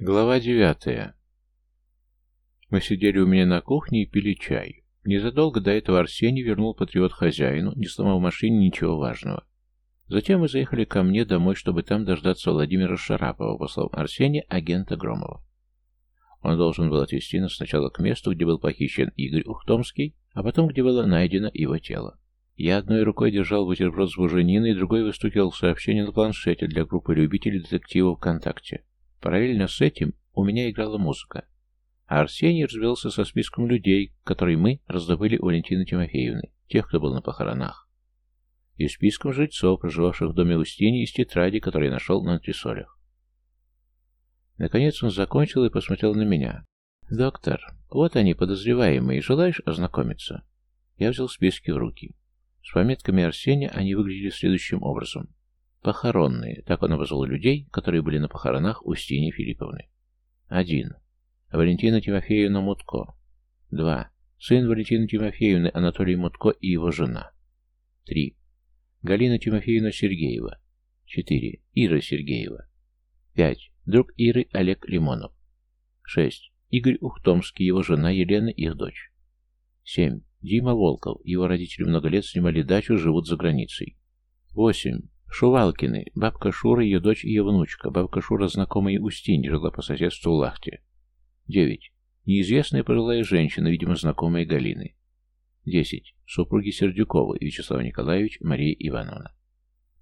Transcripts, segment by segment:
Глава девятая. Мы сидели у меня на кухне и пили чай. Незадолго до этого Арсений вернул патриот хозяину, не сломав машине ничего важного. Затем мы заехали ко мне домой, чтобы там дождаться Владимира Шарапова, по словам Арсения, агента Громова. Он должен был отвезти нас сначала к месту, где был похищен Игорь Ухтомский, а потом, где было найдено его тело. Я одной рукой держал бутерброд с бужениной, другой выстукивал сообщение на планшете для группы любителей детективов ВКонтакте. Параллельно с этим у меня играла музыка. А Арсений развелся со списком людей, которые мы раздобыли у Валентины Тимофеевны, тех, кто был на похоронах. И списком жильцов, проживавших в доме Устини, из тетради, которые нашел на антресолях. Наконец он закончил и посмотрел на меня. «Доктор, вот они, подозреваемые. Желаешь ознакомиться?» Я взял списки в руки. С пометками Арсения они выглядели следующим образом. Похоронные. Так он обозвал людей, которые были на похоронах Устиньи Филипповны. 1. Валентина Тимофеевна Мутко. 2. Сын Валентины Тимофеевны Анатолий Мутко и его жена. 3. Галина Тимофеевна Сергеева. 4. Ира Сергеева. 5. Друг Иры Олег Лимонов. 6. Игорь Ухтомский, его жена Елена, их дочь. 7. Дима Волков, его родители много лет снимали дачу, живут за границей. 8. Шувалкины, бабка Шура, ее дочь и ее внучка. Бабка Шура, знакомая Устиньи, жила по соседству Лахте. 9. Неизвестная пожилая женщина, видимо, знакомая Галины. 10. Супруги Сердюковы, Вячеслав Николаевич, Мария Ивановна.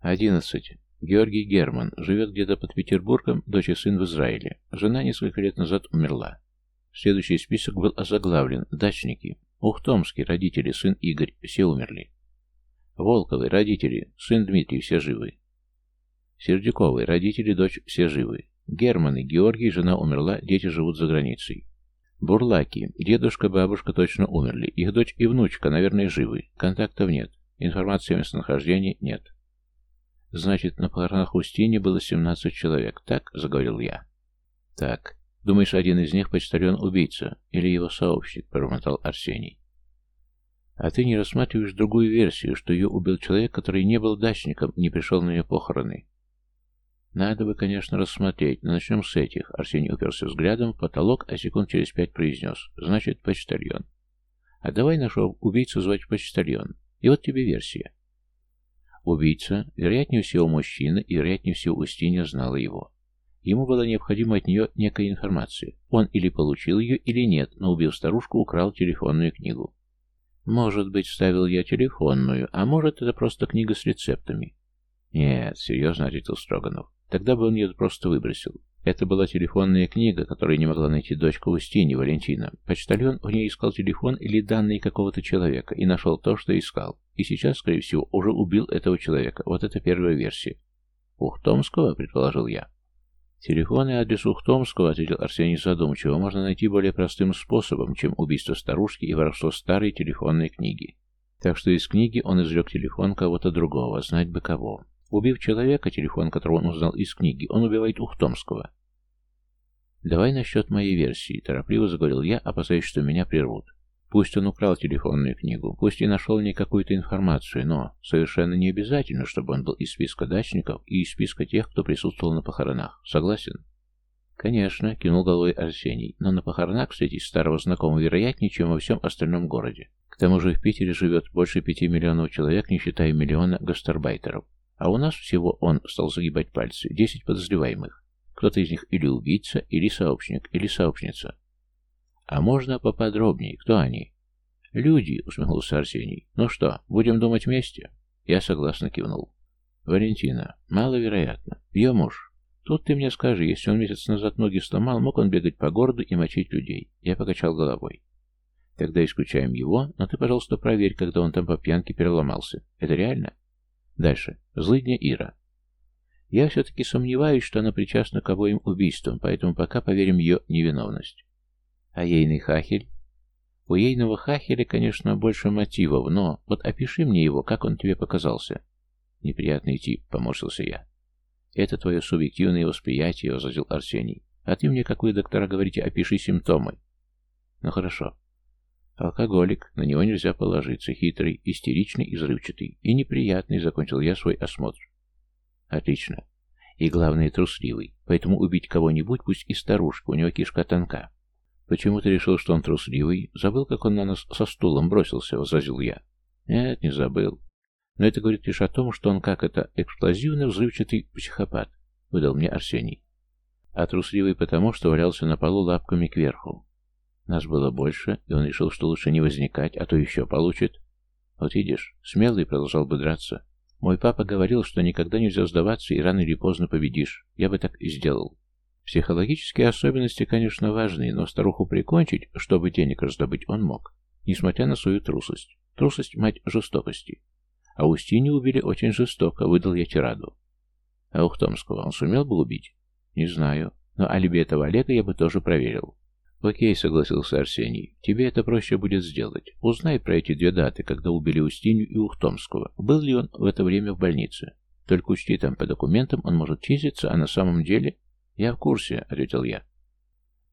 11. Георгий Герман. Живет где-то под Петербургом, дочь и сын в Израиле. Жена несколько лет назад умерла. Следующий список был озаглавлен. Дачники. Ухтомский, родители, сын Игорь. Все умерли. Волковы, родители, сын Дмитрий, все живы. Сердюковы, родители, дочь, все живы. Германы, Георгий, жена умерла, дети живут за границей. Бурлаки, дедушка, бабушка точно умерли. Их дочь и внучка, наверное, живы. Контактов нет. Информации о местонахождении нет. Значит, на похоронах Устини было 17 человек, так? Заговорил я. Так. Думаешь, один из них почтальон-убийца? Или его сообщник? Промотал Арсений. А ты не рассматриваешь другую версию, что ее убил человек, который не был дачником, не пришел на ее похороны. Надо бы, конечно, рассмотреть, но начнем с этих. Арсений уперся взглядом в потолок, а секунд через пять произнес. Значит, почтальон. А давай нашего убийцу звать почтальон. И вот тебе версия. Убийца, вероятнее всего мужчина, и вероятнее всего Устинья знала его. Ему была необходима от нее некая информация. Он или получил ее, или нет, но убив старушку, украл телефонную книгу. Может быть, ставил я телефонную, а может, это просто книга с рецептами. Нет, серьезно ответил Строганов. Тогда бы он ее просто выбросил. Это была телефонная книга, которую не могла найти дочка Устини, Валентина. Почтальон в ней искал телефон или данные какого-то человека и нашел то, что искал. И сейчас, скорее всего, уже убил этого человека. Вот это первая версия. Ухтомского, предположил я. Телефон и адрес Ухтомского, ответил Арсений задумчиво, можно найти более простым способом, чем убийство старушки и воровство старой телефонной книги. Так что из книги он извлек телефон кого-то другого, знать бы кого. Убив человека, телефон которого он узнал из книги, он убивает Ухтомского. «Давай насчет моей версии», — торопливо заговорил я, опасаясь, что меня прервут. Пусть он украл телефонную книгу, пусть и нашел в ней какую-то информацию, но совершенно не обязательно, чтобы он был из списка дачников и из списка тех, кто присутствовал на похоронах. Согласен? Конечно, кинул головой Арсений, но на похоронах встретить старого знакомого вероятнее, чем во всем остальном городе. К тому же в Питере живет больше пяти миллионов человек, не считая миллиона гастарбайтеров. А у нас всего он стал загибать пальцы. Десять подозреваемых. Кто-то из них или убийца, или сообщник, или сообщница. А можно поподробнее? Кто они? Люди, усмехнулся Арсений. Ну что, будем думать вместе? Я согласно кивнул. Валентина. Маловероятно. Ее муж. Тут ты мне скажи, если он месяц назад ноги сломал, мог он бегать по городу и мочить людей? Я покачал головой. Тогда исключаем его, но ты, пожалуйста, проверь, когда он там по пьянке переломался. Это реально? Дальше. Злыдня Ира. Я все-таки сомневаюсь, что она причастна к обоим убийствам, поэтому пока поверим ее невиновность. А ейный хахель? У ейного хахеля, конечно, больше мотивов, но вот опиши мне его, как он тебе показался. Неприятный тип, поморщился я. Это твое субъективное восприятие, возразил Арсений. А ты мне, как вы, доктора, говорите, опиши симптомы. Ну хорошо. Алкоголик, на него нельзя положиться, хитрый, истеричный и взрывчатый. И неприятный, закончил я свой осмотр. Отлично. И главное, трусливый. Поэтому убить кого-нибудь, пусть и старушку, у него кишка тонка. Почему ты решил, что он трусливый? Забыл, как он на нас со стулом бросился, возразил я. Нет, не забыл. Но это говорит лишь о том, что он как это эксплозивно взрывчатый психопат, выдал мне Арсений. А трусливый потому, что валялся на полу лапками кверху. Нас было больше, и он решил, что лучше не возникать, а то еще получит. Вот видишь, смелый продолжал бы драться. Мой папа говорил, что никогда нельзя сдаваться, и рано или поздно победишь. Я бы так и сделал. Психологические особенности, конечно, важны, но старуху прикончить, чтобы денег раздобыть, он мог, несмотря на свою трусость. Трусость – мать жестокости. А Устини убили очень жестоко, выдал я тираду. А Ухтомского он сумел бы убить? Не знаю, но алиби этого Олега я бы тоже проверил. «Окей», — согласился Арсений. «Тебе это проще будет сделать. Узнай про эти две даты, когда убили Устинью и Ухтомского. Был ли он в это время в больнице? Только учти, там по документам он может чиститься, а на самом деле...» «Я в курсе», — ответил я.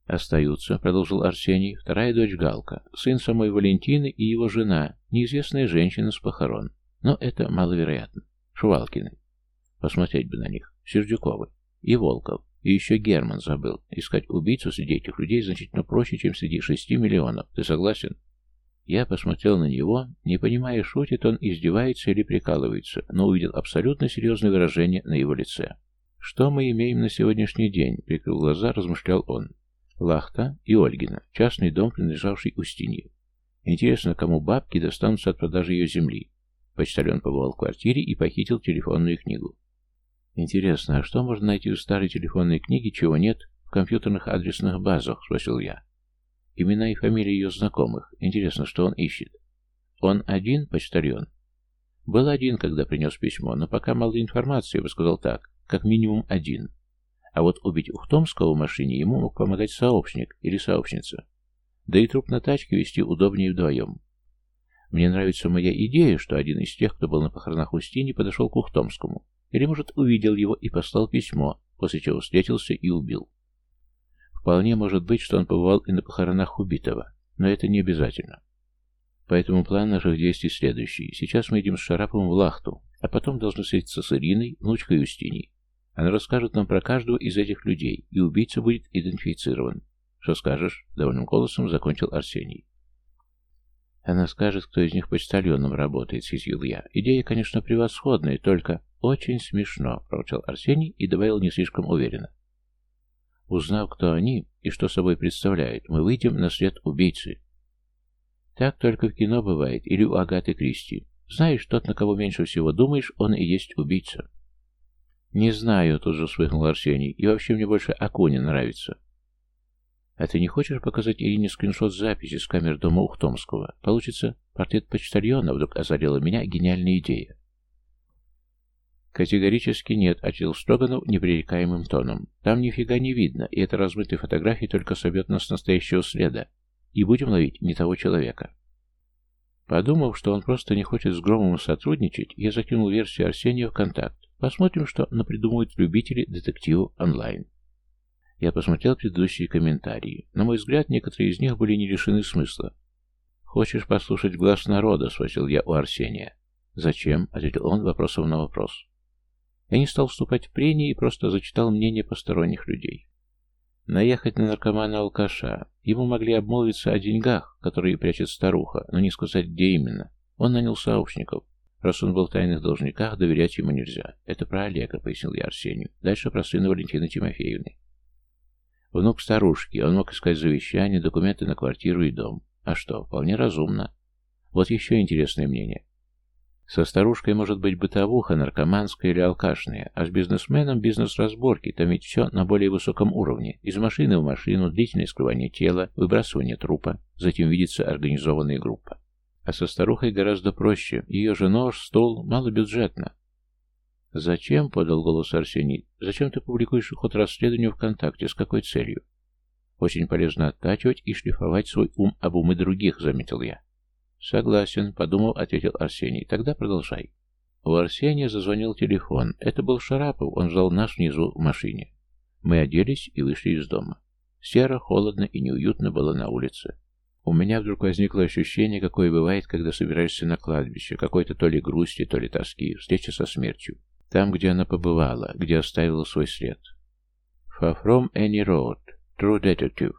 «Остаются», — продолжил Арсений, — «вторая дочь Галка, сын самой Валентины и его жена, неизвестная женщина с похорон. Но это маловероятно. Шувалкины. Посмотреть бы на них. Сердюковы. И Волков. И еще Герман забыл. Искать убийцу среди этих людей значительно проще, чем среди шести миллионов. Ты согласен? Я посмотрел на него, не понимая, шутит он, издевается или прикалывается, но увидел абсолютно серьезное выражение на его лице. «Что мы имеем на сегодняшний день?» — прикрыл глаза, размышлял он. «Лахта и Ольгина, частный дом, принадлежавший Устинью. Интересно, кому бабки достанутся от продажи ее земли?» Почтальон побывал в квартире и похитил телефонную книгу. «Интересно, а что можно найти в старой телефонной книге, чего нет в компьютерных адресных базах?» — спросил я. «Имена и фамилии ее знакомых. Интересно, что он ищет?» «Он один, почтальон?» «Был один, когда принес письмо, но пока мало информации, я бы сказал так, как минимум один. А вот убить Ухтомского в машине ему мог помогать сообщник или сообщница. Да и труп на тачке вести удобнее вдвоем. Мне нравится моя идея, что один из тех, кто был на похоронах Устини, подошел к Ухтомскому. Или, может, увидел его и послал письмо, после чего встретился и убил. Вполне может быть, что он побывал и на похоронах убитого, но это не обязательно. Поэтому план наших действий следующий. Сейчас мы идем с Шараповым в Лахту, а потом должны встретиться с Ириной, внучкой Устиней. Она расскажет нам про каждого из этих людей, и убийца будет идентифицирован. Что скажешь? Довольным голосом закончил Арсений. Она скажет, кто из них почтальоном работает, съязвил я. Идея, конечно, превосходная, только... «Очень смешно», — проворчал Арсений и добавил не слишком уверенно. «Узнав, кто они и что собой представляют, мы выйдем на след убийцы». Так только в кино бывает, или у Агаты Кристи. Знаешь, тот, на кого меньше всего думаешь, он и есть убийца. «Не знаю», — тут же вспыхнул Арсений, — «и вообще мне больше Акунин нравится». «А ты не хочешь показать Ирине скриншот записи с камер дома Ухтомского? Получится портрет почтальона», — вдруг озарила меня гениальная идея. «Категорически нет», — ответил Строганов непререкаемым тоном. «Там нифига не видно, и эта размытая фотография только собьет нас с настоящего следа. И будем ловить не того человека». Подумав, что он просто не хочет с Громовым сотрудничать, я закинул версию Арсения в контакт. Посмотрим, что напридумывают любители детективу онлайн. Я посмотрел предыдущие комментарии. На мой взгляд, некоторые из них были не лишены смысла. «Хочешь послушать глаз народа?» — спросил я у Арсения. «Зачем?» — ответил он вопросом на вопрос. Я не стал вступать в прения и просто зачитал мнение посторонних людей. Наехать на наркомана-алкаша. Ему могли обмолвиться о деньгах, которые прячет старуха, но не сказать, где именно. Он нанял сообщников. Раз он был в тайных должниках, доверять ему нельзя. Это про Олега, пояснил я Арсению. Дальше про сына Валентины Тимофеевны. Внук старушки. Он мог искать завещание, документы на квартиру и дом. А что, вполне разумно. Вот еще интересное мнение. Со старушкой может быть бытовуха, наркоманская или алкашная, а с бизнесменом бизнес-разборки, там ведь все на более высоком уровне. Из машины в машину, длительное скрывание тела, выбрасывание трупа, затем видится организованная группа. А со старухой гораздо проще. Ее же нож, стол, малобюджетно. «Зачем?» — подал голос Арсений. «Зачем ты публикуешь ход расследования ВКонтакте? С какой целью?» «Очень полезно оттачивать и шлифовать свой ум об умы других», — заметил я. «Согласен», — подумал, ответил Арсений. «Тогда продолжай». У Арсения зазвонил телефон. Это был Шарапов, он ждал нас внизу в машине. Мы оделись и вышли из дома. Серо, холодно и неуютно было на улице. У меня вдруг возникло ощущение, какое бывает, когда собираешься на кладбище, какой-то то ли грусти, то ли тоски, встреча со смертью. Там, где она побывала, где оставила свой след. From any road. True detective.